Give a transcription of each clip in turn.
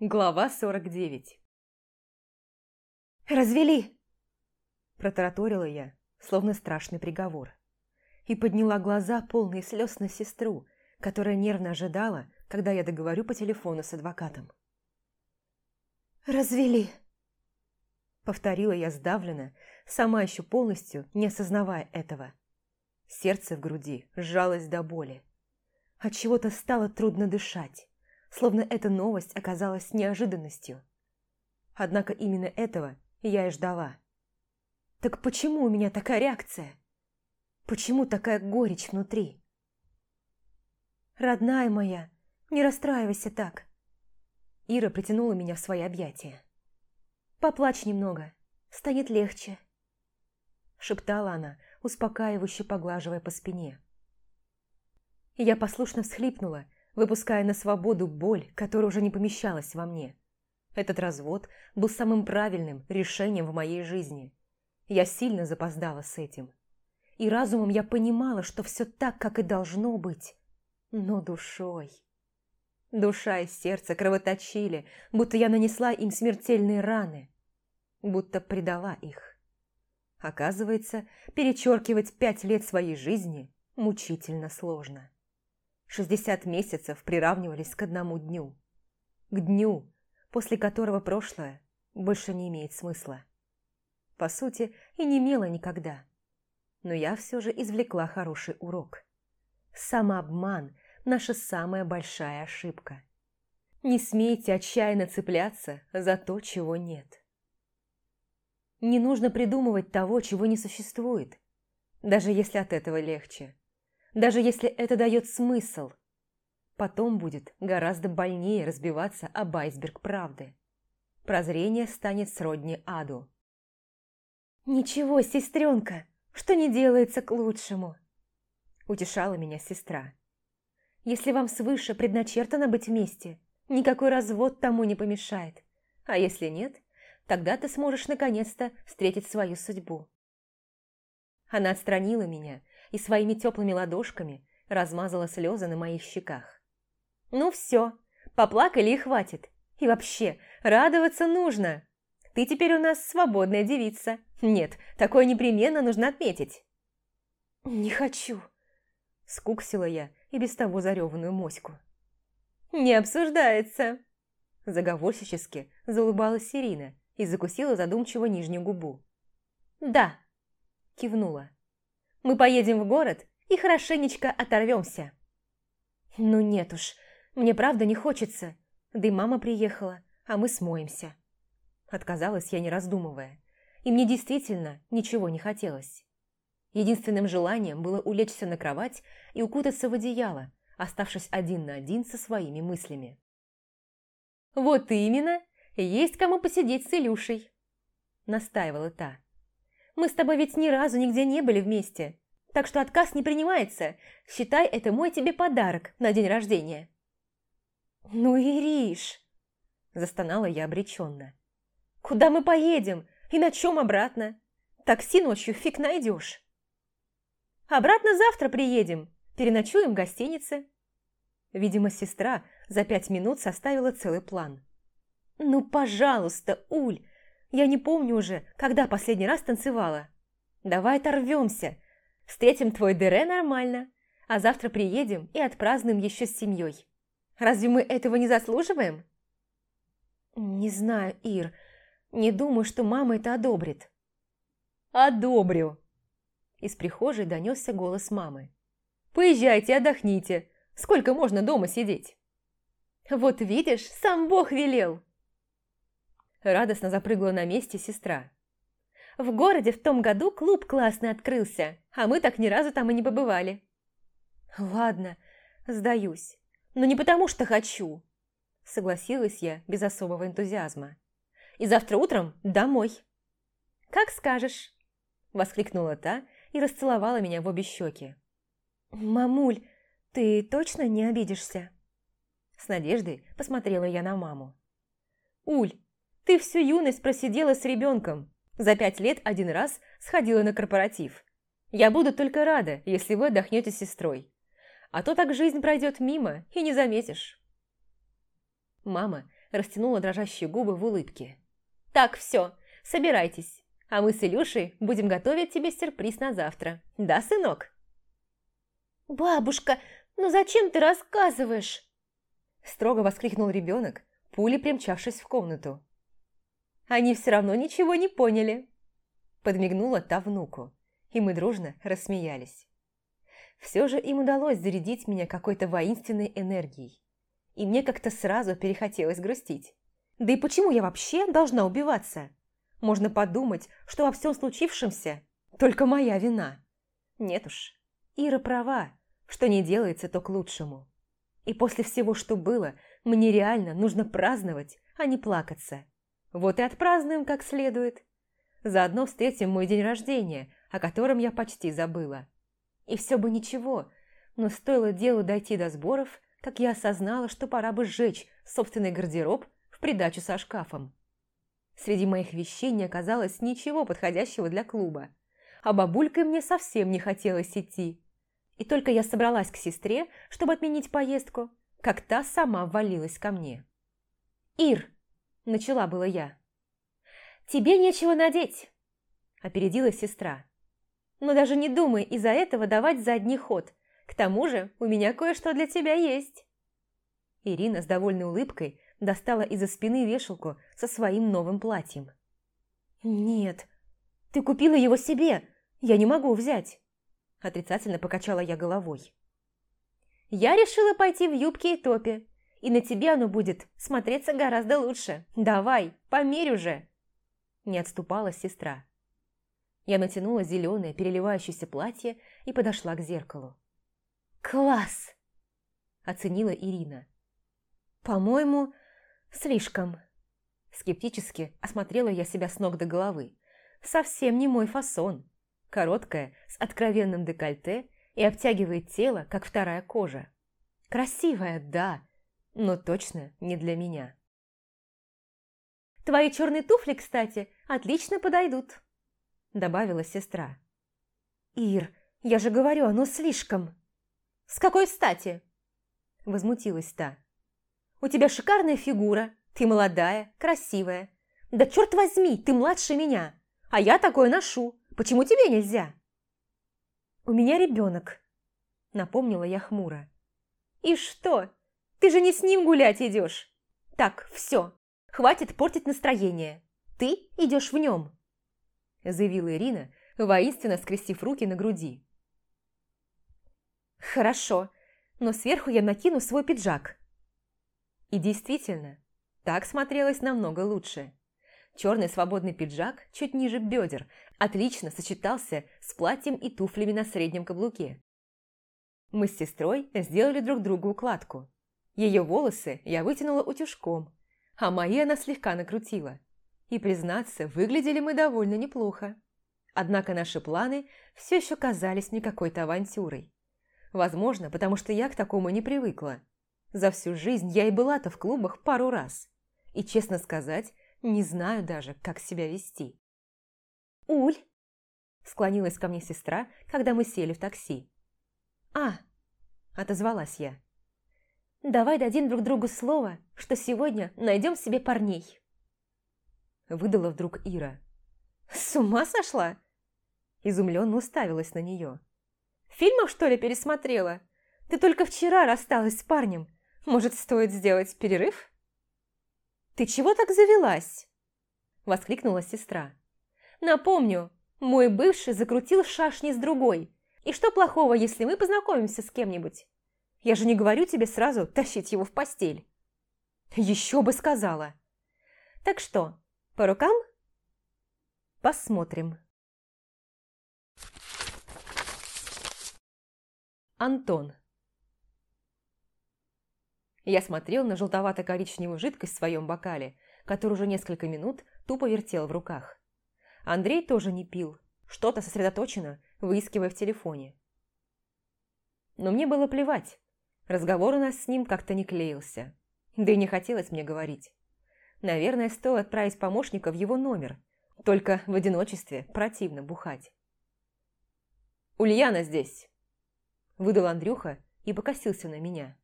Глава 49 «Развели!» Протараторила я, словно страшный приговор. И подняла глаза, полные слез на сестру, которая нервно ожидала, когда я договорю по телефону с адвокатом. «Развели!» Повторила я сдавленно, сама еще полностью не осознавая этого. Сердце в груди сжалось до боли. От чего то стало трудно дышать словно эта новость оказалась неожиданностью. Однако именно этого я и ждала. Так почему у меня такая реакция? Почему такая горечь внутри? «Родная моя, не расстраивайся так!» Ира притянула меня в свои объятия. «Поплачь немного, станет легче», шептала она, успокаивающе поглаживая по спине. Я послушно всхлипнула выпуская на свободу боль, которая уже не помещалась во мне. Этот развод был самым правильным решением в моей жизни. Я сильно запоздала с этим. И разумом я понимала, что все так, как и должно быть. Но душой... Душа и сердце кровоточили, будто я нанесла им смертельные раны, будто предала их. Оказывается, перечеркивать пять лет своей жизни мучительно сложно. Шестьдесят месяцев приравнивались к одному дню. К дню, после которого прошлое больше не имеет смысла. По сути, и не имело никогда. Но я все же извлекла хороший урок. Самообман – наша самая большая ошибка. Не смейте отчаянно цепляться за то, чего нет. Не нужно придумывать того, чего не существует, даже если от этого легче даже если это дает смысл. Потом будет гораздо больнее разбиваться об айсберг правды. Прозрение станет сродни аду. «Ничего, сестренка, что не делается к лучшему», – утешала меня сестра. «Если вам свыше предначертано быть вместе, никакой развод тому не помешает. А если нет, тогда ты сможешь наконец-то встретить свою судьбу». Она отстранила меня и своими теплыми ладошками размазала слезы на моих щеках. «Ну все, поплакали и хватит. И вообще, радоваться нужно. Ты теперь у нас свободная девица. Нет, такое непременно нужно отметить». «Не хочу», – скуксила я и без того зареванную моську. «Не обсуждается», – заговорщически заулыбалась Ирина и закусила задумчиво нижнюю губу. «Да», – кивнула. Мы поедем в город и хорошенечко оторвемся». «Ну нет уж, мне правда не хочется. Да и мама приехала, а мы смоемся». Отказалась я, не раздумывая. И мне действительно ничего не хотелось. Единственным желанием было улечься на кровать и укутаться в одеяло, оставшись один на один со своими мыслями. «Вот именно, есть кому посидеть с Илюшей», – настаивала та. Мы с тобой ведь ни разу нигде не были вместе. Так что отказ не принимается. Считай, это мой тебе подарок на день рождения». «Ну, Ириш!» – застонала я обреченно. «Куда мы поедем? И на чем обратно? Такси ночью фиг найдешь». «Обратно завтра приедем. Переночуем в гостинице». Видимо, сестра за пять минут составила целый план. «Ну, пожалуйста, Уль, я не помню уже, когда последний раз танцевала. Давай оторвемся. Встретим твой Дере нормально, а завтра приедем и отпразднуем еще с семьей. Разве мы этого не заслуживаем? Не знаю, Ир. Не думаю, что мама это одобрит. Одобрю. Из прихожей донесся голос мамы. Поезжайте, отдохните. Сколько можно дома сидеть? Вот видишь, сам Бог велел. Радостно запрыгала на месте сестра. В городе в том году клуб классный открылся, а мы так ни разу там и не побывали. Ладно, сдаюсь. Но не потому что хочу. Согласилась я без особого энтузиазма. И завтра утром домой. Как скажешь. Воскликнула та и расцеловала меня в обе щеки. «Мамуль, ты точно не обидишься?» С надеждой посмотрела я на маму. «Уль, ты всю юность просидела с ребенком. За пять лет один раз сходила на корпоратив. Я буду только рада, если вы отдохнете с сестрой. А то так жизнь пройдет мимо и не заметишь. Мама растянула дрожащие губы в улыбке. «Так, все, собирайтесь, а мы с Илюшей будем готовить тебе сюрприз на завтра. Да, сынок?» «Бабушка, ну зачем ты рассказываешь?» Строго воскликнул ребенок, пулей примчавшись в комнату. «Они все равно ничего не поняли!» Подмигнула та внуку, и мы дружно рассмеялись. Все же им удалось зарядить меня какой-то воинственной энергией. И мне как-то сразу перехотелось грустить. Да и почему я вообще должна убиваться? Можно подумать, что во всем случившемся только моя вина. Нет уж, Ира права, что не делается, то к лучшему. И после всего, что было, мне реально нужно праздновать, а не плакаться. Вот и отпразднуем как следует. Заодно встретим мой день рождения, о котором я почти забыла. И все бы ничего, но стоило делу дойти до сборов, как я осознала, что пора бы сжечь собственный гардероб в придачу со шкафом. Среди моих вещей не оказалось ничего подходящего для клуба, а бабулькой мне совсем не хотелось идти. И только я собралась к сестре, чтобы отменить поездку, как та сама ввалилась ко мне. «Ир!» – начала было я. «Тебе нечего надеть!» – опередила сестра. «Но даже не думай из-за этого давать задний ход. К тому же у меня кое-что для тебя есть!» Ирина с довольной улыбкой достала из-за спины вешалку со своим новым платьем. «Нет, ты купила его себе, я не могу взять!» Отрицательно покачала я головой. «Я решила пойти в юбке и топе, и на тебе оно будет смотреться гораздо лучше. Давай, померь уже!» Не отступала сестра. Я натянула зеленое переливающееся платье и подошла к зеркалу. «Класс!» – оценила Ирина. «По-моему, слишком». Скептически осмотрела я себя с ног до головы. Совсем не мой фасон короткая, с откровенным декольте и обтягивает тело, как вторая кожа. Красивая, да, но точно не для меня. «Твои черные туфли, кстати, отлично подойдут», – добавила сестра. «Ир, я же говорю, оно слишком». «С какой стати?» – возмутилась та. «У тебя шикарная фигура, ты молодая, красивая. Да черт возьми, ты младше меня, а я такое ношу. Почему тебе нельзя?» «У меня ребенок», – напомнила я хмуро. «И что? Ты же не с ним гулять идешь. Так, все, хватит портить настроение. Ты идешь в нем», – заявила Ирина, воинственно скрестив руки на груди. «Хорошо, но сверху я накину свой пиджак». И действительно, так смотрелось намного лучше. Черный свободный пиджак чуть ниже бедер отлично сочетался с платьем и туфлями на среднем каблуке. Мы с сестрой сделали друг другу укладку. Ее волосы я вытянула утюжком, а мои она слегка накрутила. И, признаться, выглядели мы довольно неплохо. Однако наши планы все еще казались мне какой-то авантюрой. Возможно, потому что я к такому не привыкла. За всю жизнь я и была-то в клубах пару раз. И, честно сказать, не знаю даже, как себя вести. «Уль!» – склонилась ко мне сестра, когда мы сели в такси. «А!» – отозвалась я. «Давай дадим друг другу слово, что сегодня найдем себе парней!» Выдала вдруг Ира. «С ума сошла?» Изумленно уставилась на нее. «Фильмов, что ли, пересмотрела? Ты только вчера рассталась с парнем. Может, стоит сделать перерыв?» «Ты чего так завелась?» – воскликнула сестра. «Напомню, мой бывший закрутил шашни с другой. И что плохого, если мы познакомимся с кем-нибудь? Я же не говорю тебе сразу тащить его в постель». «Еще бы сказала!» «Так что, по рукам?» «Посмотрим». Антон я смотрел на желтовато-коричневую жидкость в своем бокале, который уже несколько минут тупо вертел в руках. Андрей тоже не пил, что-то сосредоточенно, выискивая в телефоне. Но мне было плевать. Разговор у нас с ним как-то не клеился. Да и не хотелось мне говорить. Наверное, стоило отправить помощника в его номер. Только в одиночестве противно бухать. «Ульяна здесь!» Выдал Андрюха и покосился на меня.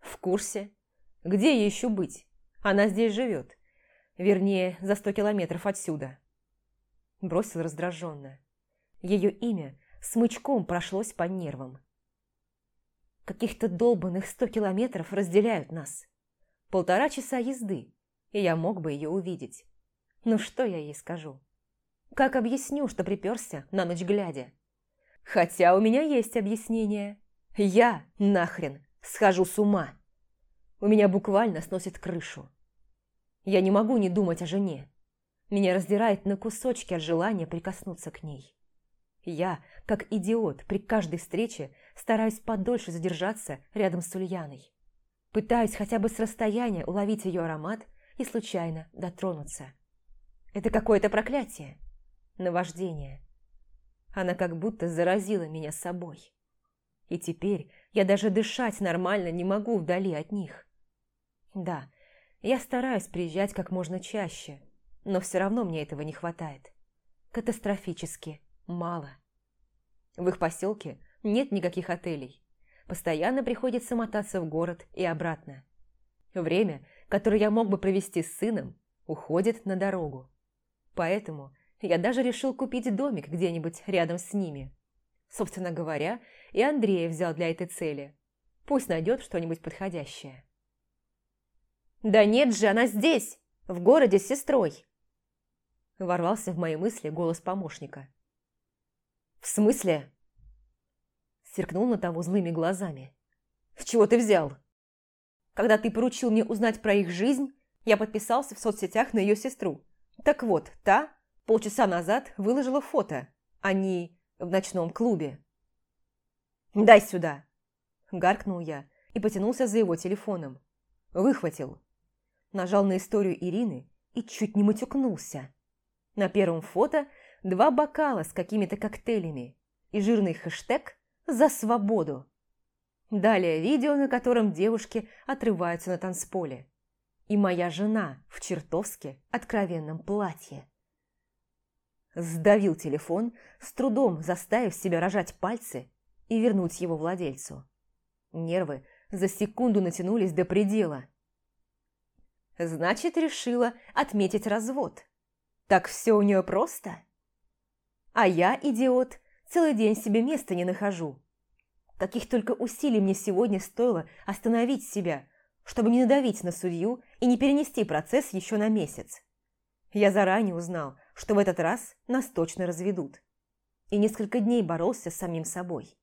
«В курсе. Где ей еще быть? Она здесь живет. Вернее, за сто километров отсюда. Бросил раздраженно. Ее имя смычком прошлось по нервам. Каких-то долбанных сто километров разделяют нас. Полтора часа езды, и я мог бы ее увидеть. Ну что я ей скажу? Как объясню, что приперся на ночь глядя? Хотя у меня есть объяснение. Я, нахрен, схожу с ума. У меня буквально сносит крышу. Я не могу не думать о жене. Меня раздирает на кусочки от желания прикоснуться к ней. Я, как идиот, при каждой встрече стараюсь подольше задержаться рядом с Ульяной. Пытаюсь хотя бы с расстояния уловить ее аромат и случайно дотронуться. Это какое-то проклятие, наваждение. Она как будто заразила меня собой. И теперь я даже дышать нормально не могу вдали от них. Да, я стараюсь приезжать как можно чаще, но все равно мне этого не хватает. Катастрофически мало. В их поселке нет никаких отелей. Постоянно приходится мотаться в город и обратно. Время, которое я мог бы провести с сыном, уходит на дорогу. Поэтому я даже решил купить домик где-нибудь рядом с ними. Собственно говоря, и Андрея взял для этой цели. Пусть найдет что-нибудь подходящее. «Да нет же, она здесь, в городе с сестрой!» Ворвался в мои мысли голос помощника. «В смысле?» Сверкнул на того злыми глазами. «С чего ты взял?» «Когда ты поручил мне узнать про их жизнь, я подписался в соцсетях на ее сестру. Так вот, та полчаса назад выложила фото. Они в ночном клубе». «Дай сюда!» Гаркнул я и потянулся за его телефоном. Выхватил. Нажал на историю Ирины и чуть не матюкнулся. На первом фото два бокала с какими-то коктейлями и жирный хэштег «За свободу». Далее видео, на котором девушки отрываются на танцполе. И моя жена в чертовски откровенном платье. Сдавил телефон, с трудом заставив себя рожать пальцы и вернуть его владельцу. Нервы за секунду натянулись до предела. Значит, решила отметить развод. Так все у нее просто? А я, идиот, целый день себе места не нахожу. Каких только усилий мне сегодня стоило остановить себя, чтобы не надавить на судью и не перенести процесс еще на месяц. Я заранее узнал, что в этот раз нас точно разведут. И несколько дней боролся с самим собой.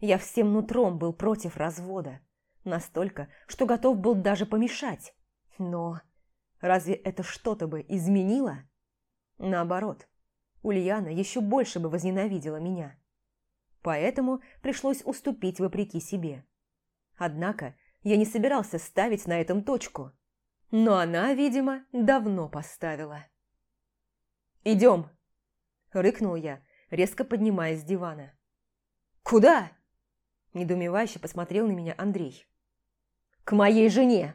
Я всем нутром был против развода. Настолько, что готов был даже помешать. Но разве это что-то бы изменило? Наоборот, Ульяна еще больше бы возненавидела меня. Поэтому пришлось уступить вопреки себе. Однако я не собирался ставить на этом точку. Но она, видимо, давно поставила. «Идем!» – рыкнул я, резко поднимаясь с дивана. «Куда?» – недоумевающе посмотрел на меня Андрей. «К моей жене!»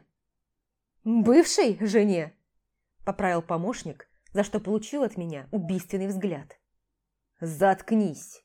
«Бывшей жене!» – поправил помощник, за что получил от меня убийственный взгляд. «Заткнись!»